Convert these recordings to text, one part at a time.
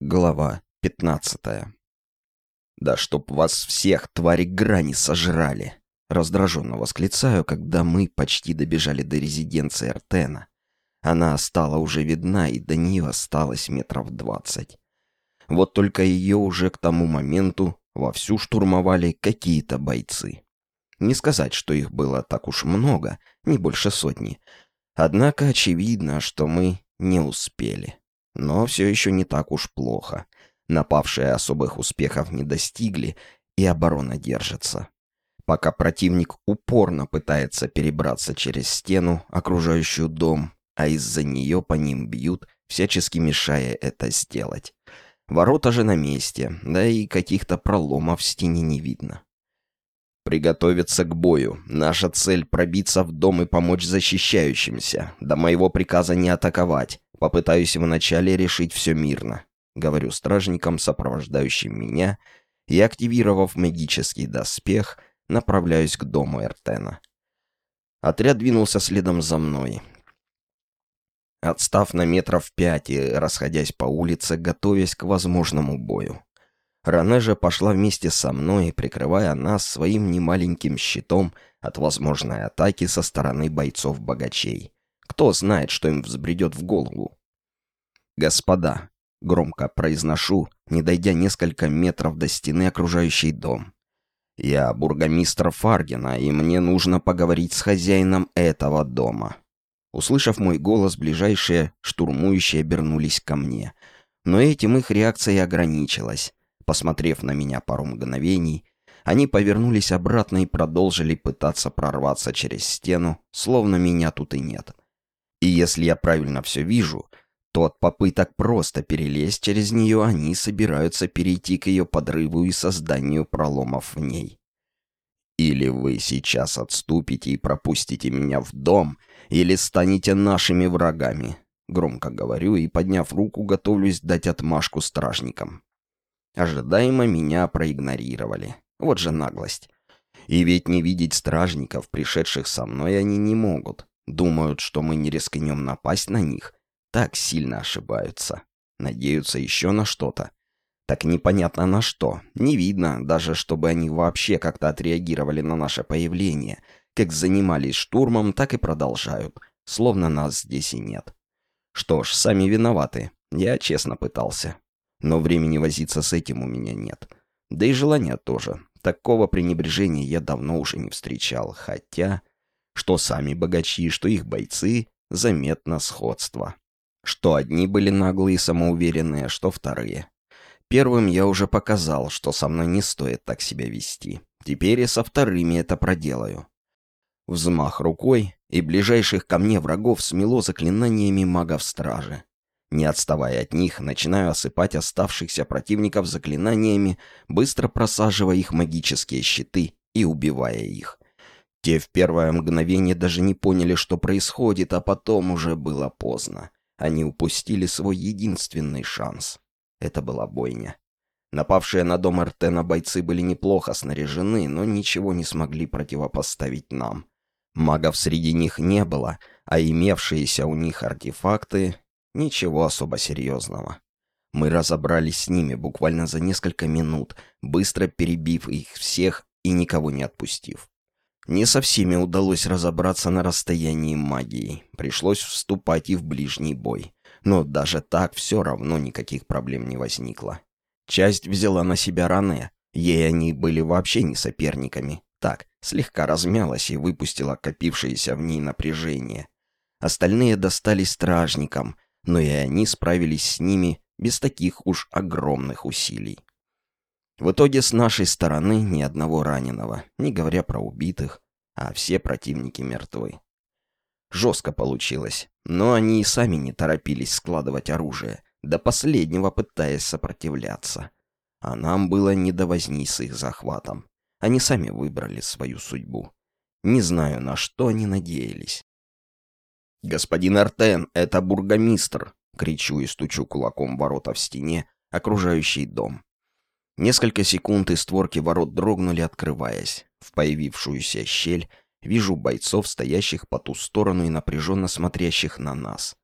Глава 15 «Да чтоб вас всех, твари грани, сожрали!» Раздраженно восклицаю, когда мы почти добежали до резиденции Артена. Она стала уже видна, и до нее осталось метров двадцать. Вот только ее уже к тому моменту вовсю штурмовали какие-то бойцы. Не сказать, что их было так уж много, не больше сотни. Однако очевидно, что мы не успели. Но все еще не так уж плохо. Напавшие особых успехов не достигли, и оборона держится. Пока противник упорно пытается перебраться через стену, окружающую дом, а из-за нее по ним бьют, всячески мешая это сделать. Ворота же на месте, да и каких-то проломов в стене не видно. Приготовиться к бою. Наша цель — пробиться в дом и помочь защищающимся. До моего приказа не атаковать. Попытаюсь вначале решить все мирно. Говорю стражникам, сопровождающим меня, и, активировав магический доспех, направляюсь к дому Эртена. Отряд двинулся следом за мной. Отстав на метров пять и расходясь по улице, готовясь к возможному бою. Ране же пошла вместе со мной, прикрывая нас своим немаленьким щитом от возможной атаки со стороны бойцов-богачей. Кто знает, что им взбредет в голову. «Господа», — громко произношу, не дойдя несколько метров до стены, окружающей дом. «Я бургомистр Фаргина, и мне нужно поговорить с хозяином этого дома». Услышав мой голос, ближайшие штурмующие обернулись ко мне. Но этим их реакция ограничилась. Посмотрев на меня пару мгновений, они повернулись обратно и продолжили пытаться прорваться через стену, словно меня тут и нет. И если я правильно все вижу, то от попыток просто перелезть через нее они собираются перейти к ее подрыву и созданию проломов в ней. Или вы сейчас отступите и пропустите меня в дом, или станете нашими врагами. Громко говорю и, подняв руку, готовлюсь дать отмашку стражникам. Ожидаемо меня проигнорировали. Вот же наглость. И ведь не видеть стражников, пришедших со мной, они не могут. Думают, что мы не рискнем напасть на них. Так сильно ошибаются. Надеются еще на что-то. Так непонятно на что. Не видно даже, чтобы они вообще как-то отреагировали на наше появление. Как занимались штурмом, так и продолжают. Словно нас здесь и нет. Что ж, сами виноваты. Я честно пытался. Но времени возиться с этим у меня нет. Да и желания тоже. Такого пренебрежения я давно уже не встречал. Хотя, что сами богачи, что их бойцы, заметно сходство. Что одни были наглые и самоуверенные, что вторые. Первым я уже показал, что со мной не стоит так себя вести. Теперь и со вторыми это проделаю. Взмах рукой, и ближайших ко мне врагов смело заклинаниями магов стражи. Не отставая от них, начинаю осыпать оставшихся противников заклинаниями, быстро просаживая их магические щиты и убивая их. Те в первое мгновение даже не поняли, что происходит, а потом уже было поздно. Они упустили свой единственный шанс. Это была бойня. Напавшие на дом Артена бойцы были неплохо снаряжены, но ничего не смогли противопоставить нам. Магов среди них не было, а имевшиеся у них артефакты — ничего особо серьезного. Мы разобрались с ними буквально за несколько минут, быстро перебив их всех и никого не отпустив. Не со всеми удалось разобраться на расстоянии магии, пришлось вступать и в ближний бой. Но даже так все равно никаких проблем не возникло. Часть взяла на себя Ране. Ей они были вообще не соперниками. Так, слегка размялась и выпустила копившееся в ней напряжение. Остальные достались стражникам, но и они справились с ними без таких уж огромных усилий. В итоге с нашей стороны ни одного раненого, не говоря про убитых, а все противники мертвы. Жестко получилось, но они и сами не торопились складывать оружие, до последнего пытаясь сопротивляться. А нам было не до возни с их захватом. Они сами выбрали свою судьбу. Не знаю, на что они надеялись. «Господин Артен, это бургомистр!» — кричу и стучу кулаком ворота в стене, окружающий дом. Несколько секунд и створки ворот дрогнули, открываясь. В появившуюся щель Вижу бойцов, стоящих по ту сторону и напряженно смотрящих на нас.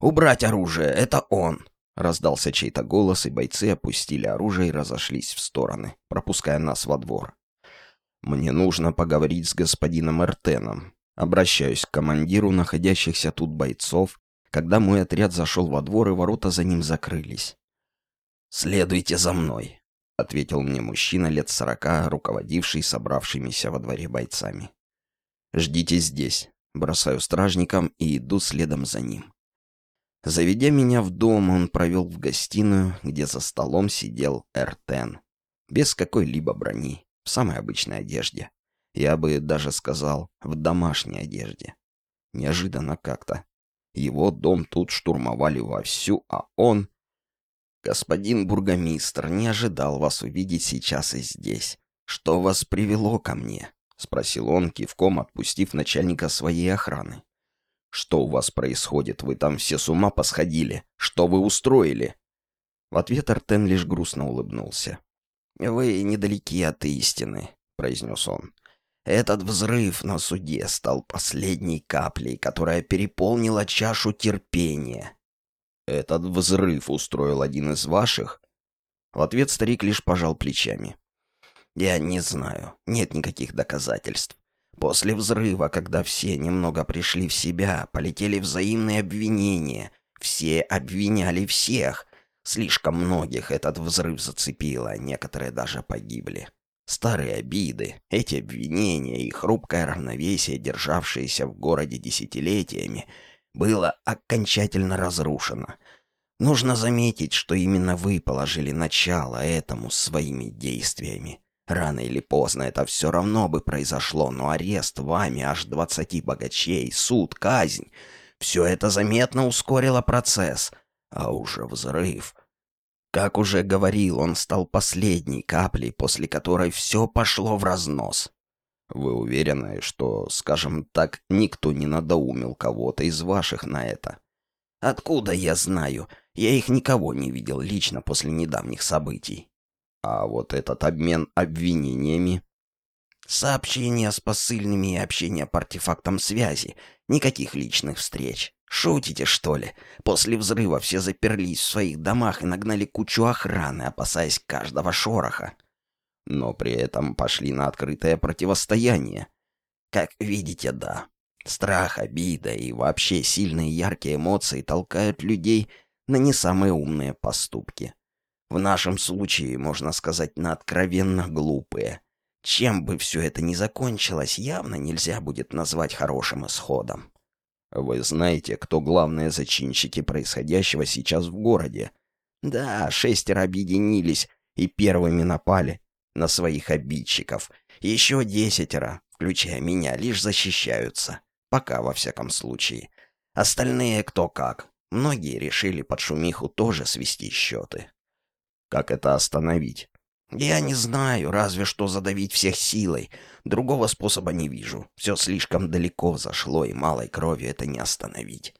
«Убрать оружие! Это он!» Раздался чей-то голос, и бойцы опустили оружие и разошлись в стороны, пропуская нас во двор. «Мне нужно поговорить с господином Эртеном. Обращаюсь к командиру находящихся тут бойцов, когда мой отряд зашел во двор, и ворота за ним закрылись. «Следуйте за мной», — ответил мне мужчина лет сорока, руководивший собравшимися во дворе бойцами. «Ждите здесь», — бросаю стражникам и иду следом за ним. Заведя меня в дом, он провел в гостиную, где за столом сидел Эртен. Без какой-либо брони, в самой обычной одежде. Я бы даже сказал, в домашней одежде. Неожиданно как-то. Его дом тут штурмовали вовсю, а он... «Господин бургомистр, не ожидал вас увидеть сейчас и здесь. Что вас привело ко мне?» — спросил он, кивком отпустив начальника своей охраны. «Что у вас происходит? Вы там все с ума посходили. Что вы устроили?» В ответ Артен лишь грустно улыбнулся. «Вы недалеки от истины», — произнес он. «Этот взрыв на суде стал последней каплей, которая переполнила чашу терпения». «Этот взрыв устроил один из ваших?» В ответ старик лишь пожал плечами. «Я не знаю. Нет никаких доказательств. После взрыва, когда все немного пришли в себя, полетели взаимные обвинения. Все обвиняли всех. Слишком многих этот взрыв зацепил, а некоторые даже погибли. Старые обиды, эти обвинения и хрупкое равновесие, державшееся в городе десятилетиями, было окончательно разрушено. Нужно заметить, что именно вы положили начало этому своими действиями. Рано или поздно это все равно бы произошло, но арест вами аж двадцати богачей, суд, казнь — все это заметно ускорило процесс. А уже взрыв... Как уже говорил, он стал последней каплей, после которой все пошло в разнос. Вы уверены, что, скажем так, никто не надоумил кого-то из ваших на это? Откуда я знаю? Я их никого не видел лично после недавних событий. А вот этот обмен обвинениями... Сообщения с посыльными и общение по артефактам связи. Никаких личных встреч. Шутите, что ли? После взрыва все заперлись в своих домах и нагнали кучу охраны, опасаясь каждого шороха. Но при этом пошли на открытое противостояние. Как видите, да. Страх, обида и вообще сильные яркие эмоции толкают людей на не самые умные поступки. В нашем случае, можно сказать, на откровенно глупые. Чем бы все это ни закончилось, явно нельзя будет назвать хорошим исходом. Вы знаете, кто главные зачинщики происходящего сейчас в городе? Да, шестеро объединились и первыми напали на своих обидчиков. Еще десятеро, включая меня, лишь защищаются. Пока, во всяком случае. Остальные кто как. Многие решили под шумиху тоже свести счеты. Как это остановить? Я не знаю, разве что задавить всех силой. Другого способа не вижу. Все слишком далеко зашло, и малой крови это не остановить.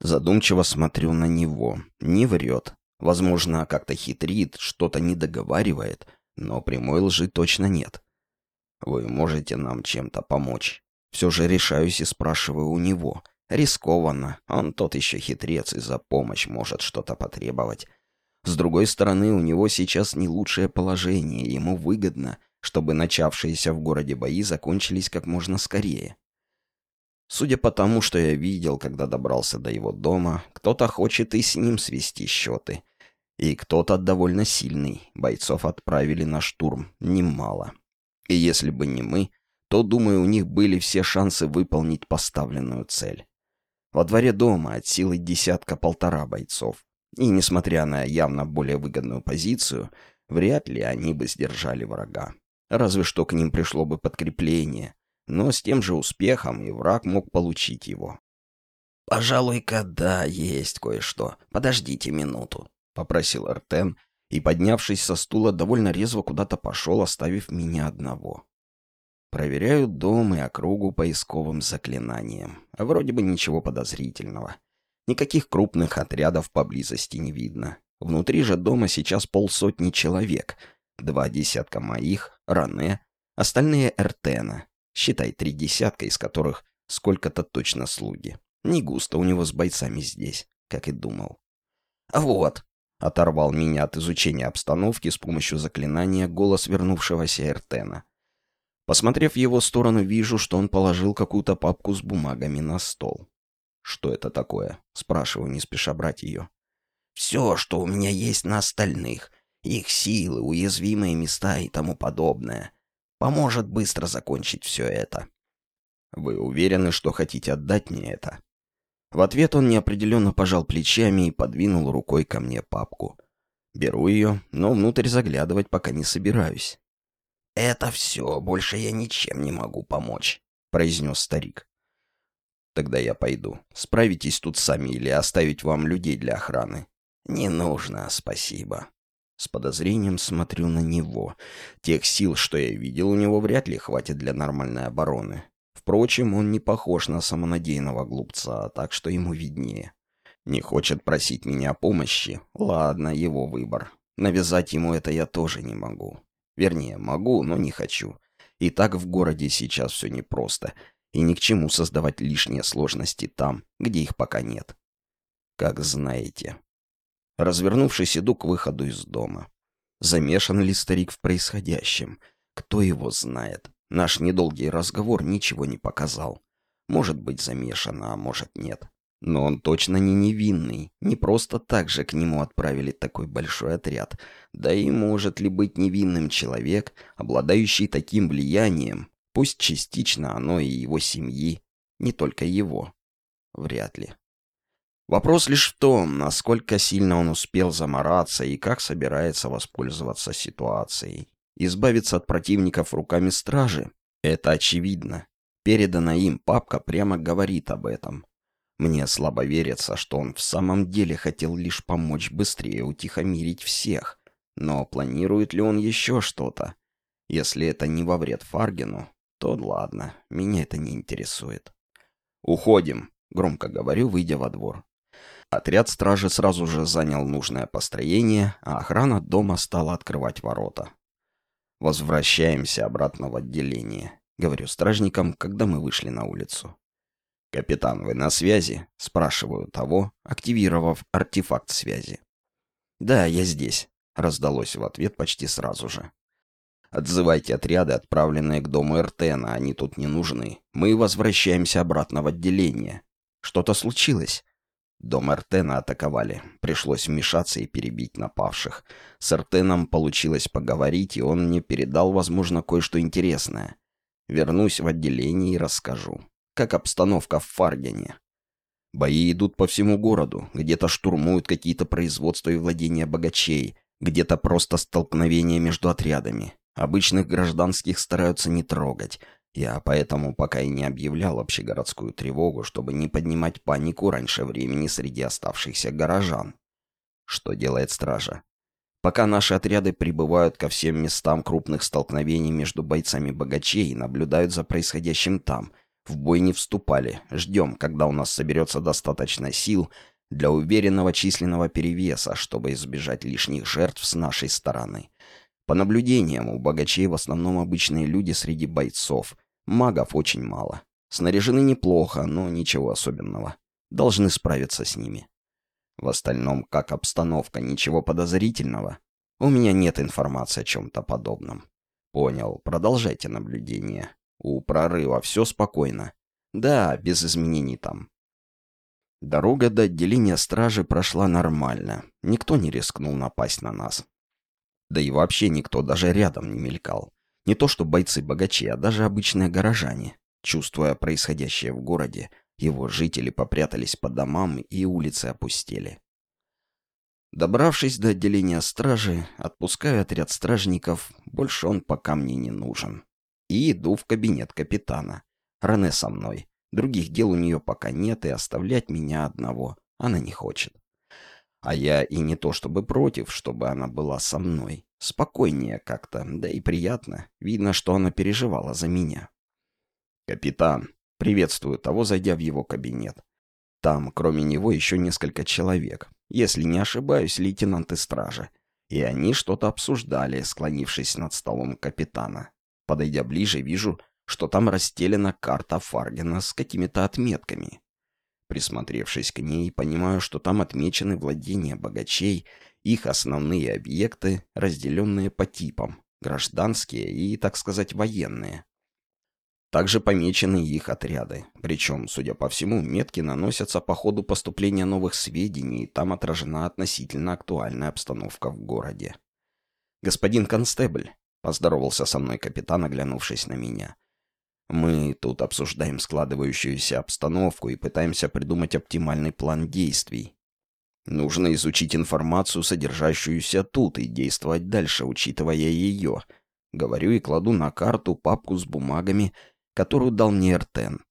Задумчиво смотрю на него. Не врет. Возможно, как-то хитрит, что-то не договаривает, но прямой лжи точно нет. Вы можете нам чем-то помочь? Все же решаюсь и спрашиваю у него. Рискованно. Он тот еще хитрец и за помощь может что-то потребовать. С другой стороны, у него сейчас не лучшее положение, ему выгодно, чтобы начавшиеся в городе бои закончились как можно скорее. Судя по тому, что я видел, когда добрался до его дома, кто-то хочет и с ним свести счеты. И кто-то довольно сильный, бойцов отправили на штурм, немало. И если бы не мы, то, думаю, у них были все шансы выполнить поставленную цель. Во дворе дома от силы десятка-полтора бойцов. И несмотря на явно более выгодную позицию, вряд ли они бы сдержали врага. Разве что к ним пришло бы подкрепление. Но с тем же успехом и враг мог получить его. «Пожалуй-ка да, есть кое-что. Подождите минуту», — попросил Артен, и, поднявшись со стула, довольно резво куда-то пошел, оставив меня одного. Проверяю дом и округу поисковым заклинанием. Вроде бы ничего подозрительного. Никаких крупных отрядов поблизости не видно. Внутри же дома сейчас полсотни человек. Два десятка моих, Ране, остальные Эртена. Считай, три десятка, из которых сколько-то точно слуги. Не густо у него с бойцами здесь, как и думал. «Вот», — оторвал меня от изучения обстановки с помощью заклинания голос вернувшегося Эртена. Посмотрев в его сторону, вижу, что он положил какую-то папку с бумагами на стол. «Что это такое?» — спрашиваю, не спеша брать ее. «Все, что у меня есть на остальных. Их силы, уязвимые места и тому подобное. Поможет быстро закончить все это». «Вы уверены, что хотите отдать мне это?» В ответ он неопределенно пожал плечами и подвинул рукой ко мне папку. Беру ее, но внутрь заглядывать пока не собираюсь. «Это все, больше я ничем не могу помочь», — произнес старик. «Тогда я пойду. Справитесь тут сами или оставить вам людей для охраны?» «Не нужно, спасибо». С подозрением смотрю на него. Тех сил, что я видел, у него вряд ли хватит для нормальной обороны. Впрочем, он не похож на самонадеянного глупца, так что ему виднее. Не хочет просить меня о помощи? Ладно, его выбор. Навязать ему это я тоже не могу. Вернее, могу, но не хочу. И так в городе сейчас все непросто, и ни к чему создавать лишние сложности там, где их пока нет. Как знаете. Развернувшись, иду к выходу из дома. Замешан ли старик в происходящем? Кто его знает? Наш недолгий разговор ничего не показал. Может быть замешан, а может нет. Но он точно не невинный. Не просто так же к нему отправили такой большой отряд. Да и может ли быть невинным человек, обладающий таким влиянием, пусть частично оно и его семьи, не только его? Вряд ли. Вопрос лишь в том, насколько сильно он успел замораться и как собирается воспользоваться ситуацией. Избавиться от противников руками стражи — это очевидно. Переданная им папка прямо говорит об этом. Мне слабо верится, что он в самом деле хотел лишь помочь быстрее утихомирить всех. Но планирует ли он еще что-то? Если это не во вред Фаргину, то ладно, меня это не интересует. «Уходим», — громко говорю, выйдя во двор. Отряд стражи сразу же занял нужное построение, а охрана дома стала открывать ворота. «Возвращаемся обратно в отделение», — говорю стражникам, когда мы вышли на улицу. «Капитан, вы на связи?» — спрашиваю того, активировав артефакт связи. «Да, я здесь», — раздалось в ответ почти сразу же. «Отзывайте отряды, отправленные к дому Эртена, они тут не нужны. Мы возвращаемся обратно в отделение. Что-то случилось?» Дом Эртена атаковали. Пришлось вмешаться и перебить напавших. С Эртеном получилось поговорить, и он мне передал, возможно, кое-что интересное. Вернусь в отделение и расскажу. Как обстановка в Фаргене. Бои идут по всему городу. Где-то штурмуют какие-то производства и владения богачей. Где-то просто столкновения между отрядами. Обычных гражданских стараются не трогать. Я поэтому пока и не объявлял общегородскую тревогу, чтобы не поднимать панику раньше времени среди оставшихся горожан. Что делает стража? Пока наши отряды прибывают ко всем местам крупных столкновений между бойцами богачей и наблюдают за происходящим там, в бой не вступали. Ждем, когда у нас соберется достаточно сил для уверенного численного перевеса, чтобы избежать лишних жертв с нашей стороны. По наблюдениям, у богачей в основном обычные люди среди бойцов. Магов очень мало. Снаряжены неплохо, но ничего особенного. Должны справиться с ними. В остальном, как обстановка, ничего подозрительного. У меня нет информации о чем-то подобном. Понял, продолжайте наблюдение. У прорыва все спокойно. Да, без изменений там. Дорога до отделения стражи прошла нормально. Никто не рискнул напасть на нас. Да и вообще никто даже рядом не мелькал. Не то что бойцы-богачи, а даже обычные горожане. Чувствуя происходящее в городе, его жители попрятались по домам и улицы опустели. Добравшись до отделения стражи, отпускаю отряд стражников, больше он пока мне не нужен. И иду в кабинет капитана. Рене со мной. Других дел у нее пока нет, и оставлять меня одного она не хочет. А я и не то чтобы против, чтобы она была со мной. Спокойнее как-то, да и приятно. Видно, что она переживала за меня. «Капитан», — приветствую того, зайдя в его кабинет. Там, кроме него, еще несколько человек. Если не ошибаюсь, лейтенанты стражи. И они что-то обсуждали, склонившись над столом капитана. Подойдя ближе, вижу, что там расстелена карта Фаргена с какими-то отметками. Присмотревшись к ней, понимаю, что там отмечены владения богачей, их основные объекты, разделенные по типам, гражданские и, так сказать, военные. Также помечены их отряды. Причем, судя по всему, метки наносятся по ходу поступления новых сведений, и там отражена относительно актуальная обстановка в городе. «Господин Констебль», — поздоровался со мной капитан, оглянувшись на меня, — «мы тут обсуждаем складывающуюся обстановку и пытаемся придумать оптимальный план действий. Нужно изучить информацию, содержащуюся тут, и действовать дальше, учитывая ее». Говорю и кладу на карту папку с бумагами, которую дал мне Эртен.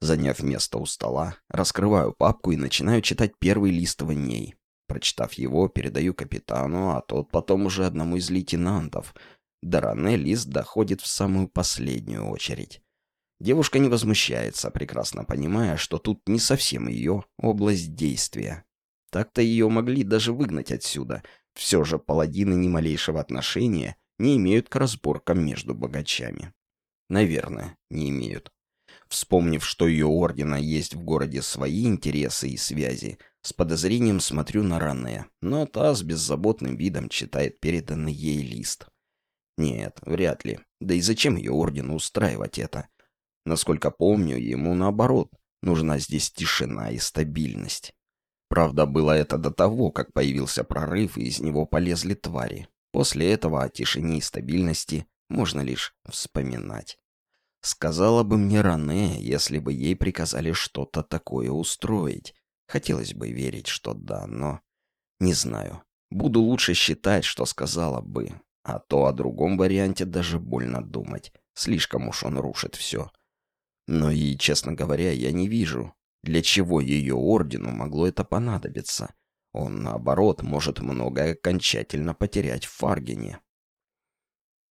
Заняв место у стола, раскрываю папку и начинаю читать первый лист в ней. Прочитав его, передаю капитану, а тот потом уже одному из лейтенантов. До Ране лист доходит в самую последнюю очередь. Девушка не возмущается, прекрасно понимая, что тут не совсем ее область действия. Так-то ее могли даже выгнать отсюда. Все же паладины ни малейшего отношения не имеют к разборкам между богачами. Наверное, не имеют. Вспомнив, что ее ордена есть в городе свои интересы и связи, с подозрением смотрю на Ране, но та с беззаботным видом читает переданный ей лист. Нет, вряд ли. Да и зачем ее ордену устраивать это? Насколько помню, ему наоборот, нужна здесь тишина и стабильность. Правда, было это до того, как появился прорыв, и из него полезли твари. После этого о тишине и стабильности можно лишь вспоминать. Сказала бы мне Ране, если бы ей приказали что-то такое устроить. Хотелось бы верить, что да, но... Не знаю. Буду лучше считать, что сказала бы. А то о другом варианте даже больно думать. Слишком уж он рушит все. Но и, честно говоря, я не вижу, для чего ее ордену могло это понадобиться. Он, наоборот, может многое окончательно потерять в Фаргене.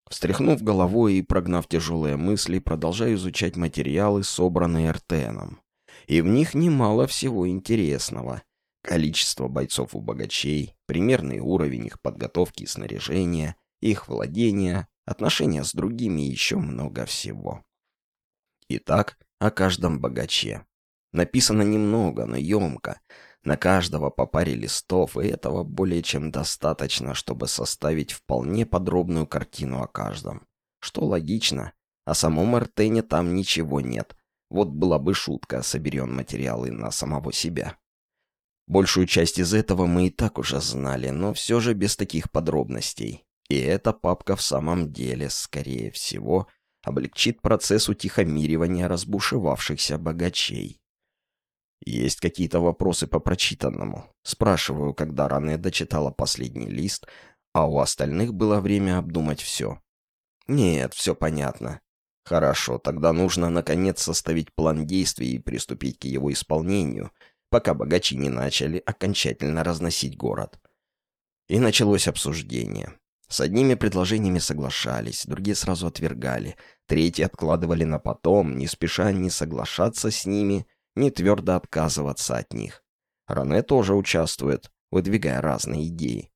Встряхнув головой и прогнав тяжелые мысли, продолжаю изучать материалы, собранные Эртеном. И в них немало всего интересного. Количество бойцов у богачей, примерный уровень их подготовки и снаряжения, их владения, отношения с другими и еще много всего. Итак, о каждом богаче. Написано немного, но емко. На каждого по паре листов, и этого более чем достаточно, чтобы составить вполне подробную картину о каждом. Что логично. О самом Артене там ничего нет. Вот была бы шутка, соберем материалы на самого себя. Большую часть из этого мы и так уже знали, но все же без таких подробностей. И эта папка в самом деле, скорее всего, облегчит процесс утихомиривания разбушевавшихся богачей. «Есть какие-то вопросы по прочитанному?» Спрашиваю, когда Ране дочитала последний лист, а у остальных было время обдумать все. «Нет, все понятно. Хорошо, тогда нужно, наконец, составить план действий и приступить к его исполнению, пока богачи не начали окончательно разносить город». И началось обсуждение. С одними предложениями соглашались, другие сразу отвергали, третьи откладывали на потом, не спеша не соглашаться с ними — не твердо отказываться от них. Ране тоже участвует, выдвигая разные идеи.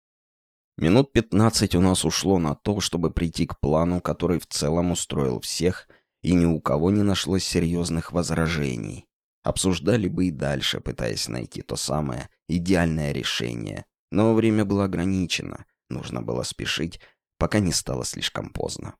Минут пятнадцать у нас ушло на то, чтобы прийти к плану, который в целом устроил всех, и ни у кого не нашлось серьезных возражений. Обсуждали бы и дальше, пытаясь найти то самое идеальное решение. Но время было ограничено, нужно было спешить, пока не стало слишком поздно.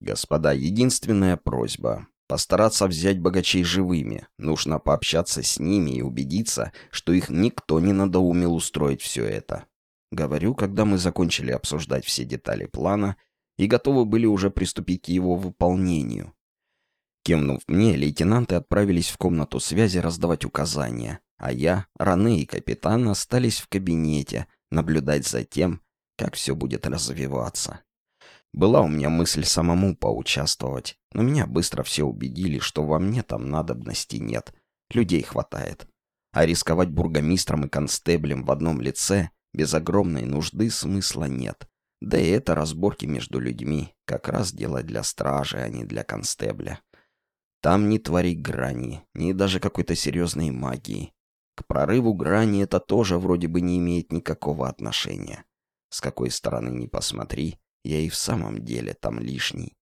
Господа, единственная просьба. Постараться взять богачей живыми. Нужно пообщаться с ними и убедиться, что их никто не надоумил устроить все это. Говорю, когда мы закончили обсуждать все детали плана и готовы были уже приступить к его выполнению. Кивнув мне, лейтенанты отправились в комнату связи раздавать указания, а я, Раны и капитан остались в кабинете наблюдать за тем, как все будет развиваться. Была у меня мысль самому поучаствовать, но меня быстро все убедили, что во мне там надобности нет. Людей хватает. А рисковать бургомистром и констеблем в одном лице без огромной нужды смысла нет. Да и это разборки между людьми, как раз дело для стражи, а не для констебля. Там ни твори грани, ни даже какой-то серьезной магии. К прорыву грани это тоже вроде бы не имеет никакого отношения. С какой стороны ни посмотри, я и в самом деле там лишний.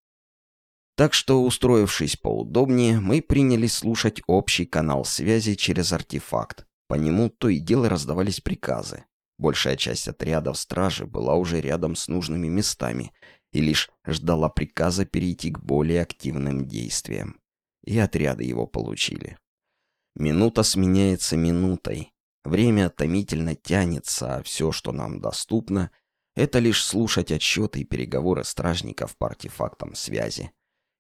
Так что, устроившись поудобнее, мы принялись слушать общий канал связи через артефакт. По нему то и дело раздавались приказы. Большая часть отрядов стражи была уже рядом с нужными местами и лишь ждала приказа перейти к более активным действиям. И отряды его получили. Минута сменяется минутой. Время томительно тянется, а все, что нам доступно, это лишь слушать отчеты и переговоры стражников по артефактам связи.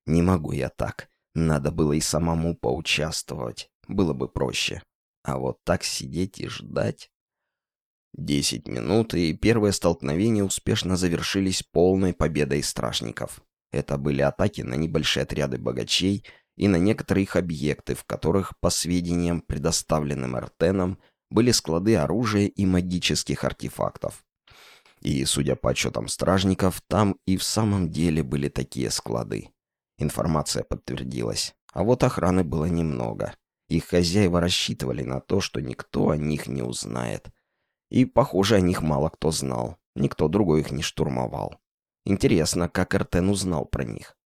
Не могу я так. Надо было и самому поучаствовать. Было бы проще. А вот так сидеть и ждать... Десять минут, и первые столкновения успешно завершились полной победой стражников. Это были атаки на небольшие отряды богачей и на некоторые их объекты, в которых, по сведениям, предоставленным Эртеном, были склады оружия и магических артефактов. И, судя по отчетам стражников, там и в самом деле были такие склады. Информация подтвердилась. А вот охраны было немного. Их хозяева рассчитывали на то, что никто о них не узнает. И, похоже, о них мало кто знал. Никто другой их не штурмовал. Интересно, как Эртен узнал про них.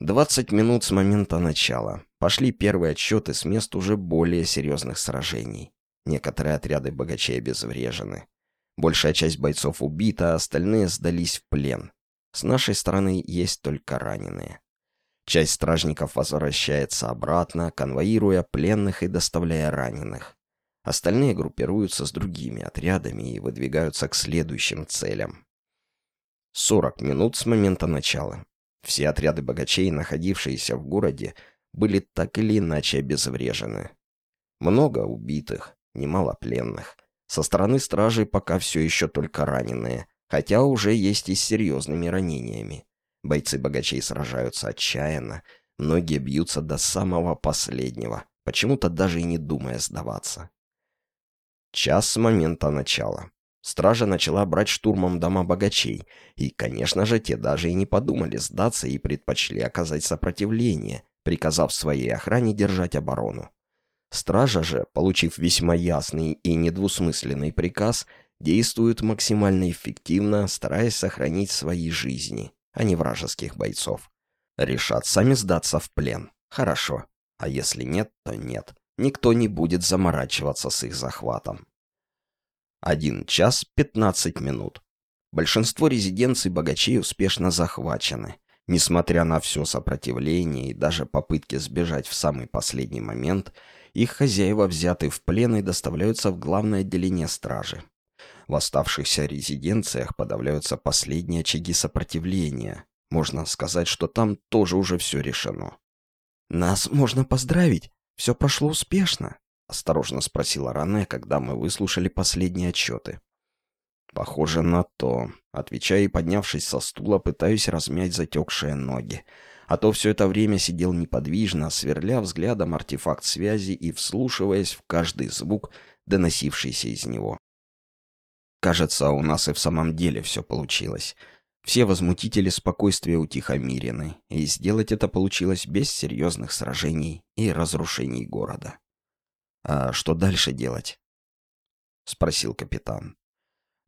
20 минут с момента начала. Пошли первые отчеты с мест уже более серьезных сражений. Некоторые отряды богачей обезврежены. Большая часть бойцов убита, а остальные сдались в плен. С нашей стороны есть только раненые. Часть стражников возвращается обратно, конвоируя пленных и доставляя раненых. Остальные группируются с другими отрядами и выдвигаются к следующим целям. 40 минут с момента начала. Все отряды богачей, находившиеся в городе, были так или иначе обезврежены. Много убитых, немало пленных. Со стороны стражей пока все еще только раненые, хотя уже есть и с серьезными ранениями. Бойцы богачей сражаются отчаянно, многие бьются до самого последнего, почему-то даже и не думая сдаваться. Час с момента начала. Стража начала брать штурмом дома богачей, и, конечно же, те даже и не подумали сдаться и предпочли оказать сопротивление, приказав своей охране держать оборону. Стража же, получив весьма ясный и недвусмысленный приказ, действует максимально эффективно, стараясь сохранить свои жизни а не вражеских бойцов. Решат сами сдаться в плен. Хорошо. А если нет, то нет. Никто не будет заморачиваться с их захватом. Один час пятнадцать минут. Большинство резиденций богачей успешно захвачены. Несмотря на все сопротивление и даже попытки сбежать в самый последний момент, их хозяева взяты в плен и доставляются в главное отделение стражи. В оставшихся резиденциях подавляются последние очаги сопротивления. Можно сказать, что там тоже уже все решено. «Нас можно поздравить. Все прошло успешно», — осторожно спросила Ране, когда мы выслушали последние отчеты. «Похоже на то», — отвечая и поднявшись со стула, пытаюсь размять затекшие ноги. А то все это время сидел неподвижно, сверля взглядом артефакт связи и вслушиваясь в каждый звук, доносившийся из него. Кажется, у нас и в самом деле все получилось. Все возмутители спокойствия утихомирены, и сделать это получилось без серьезных сражений и разрушений города. «А что дальше делать?» — спросил капитан.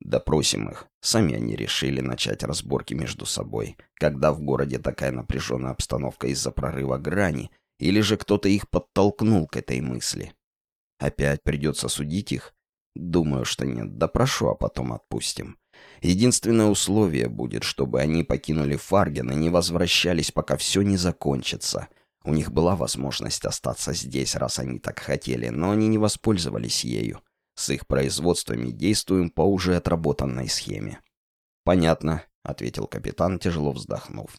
«Допросим их. Сами они решили начать разборки между собой, когда в городе такая напряженная обстановка из-за прорыва грани, или же кто-то их подтолкнул к этой мысли. Опять придется судить их Думаю, что нет. Допрошу, а потом отпустим. Единственное условие будет, чтобы они покинули Фарген и не возвращались, пока все не закончится. У них была возможность остаться здесь, раз они так хотели, но они не воспользовались ею. С их производствами действуем по уже отработанной схеме. «Понятно», — ответил капитан, тяжело вздохнув.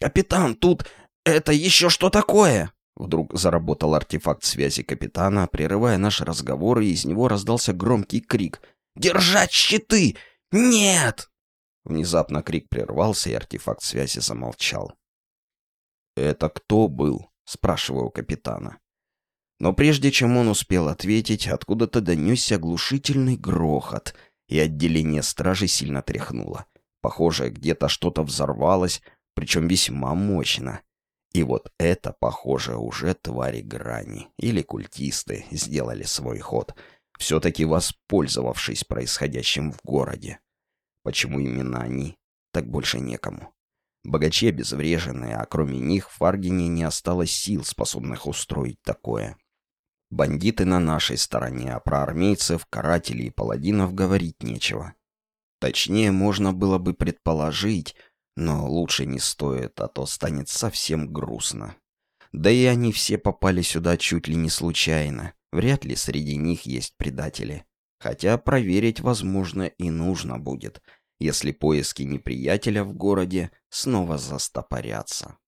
«Капитан, тут... это еще что такое?» Вдруг заработал артефакт связи капитана, прерывая наш разговор, и из него раздался громкий крик. «Держать щиты! Нет!» Внезапно крик прервался, и артефакт связи замолчал. «Это кто был?» — спрашиваю капитана. Но прежде чем он успел ответить, откуда-то донесся оглушительный грохот, и отделение стражи сильно тряхнуло. Похоже, где-то что-то взорвалось, причем весьма мощно. И вот это, похоже, уже твари грани или культисты сделали свой ход, все-таки воспользовавшись происходящим в городе. Почему именно они? Так больше некому. Богачи обезврежены, а кроме них в Фаргине не осталось сил, способных устроить такое. Бандиты на нашей стороне, а про армейцев, карателей и паладинов говорить нечего. Точнее, можно было бы предположить, но лучше не стоит, а то станет совсем грустно. Да и они все попали сюда чуть ли не случайно. Вряд ли среди них есть предатели. Хотя проверить, возможно, и нужно будет, если поиски неприятеля в городе снова застопорятся.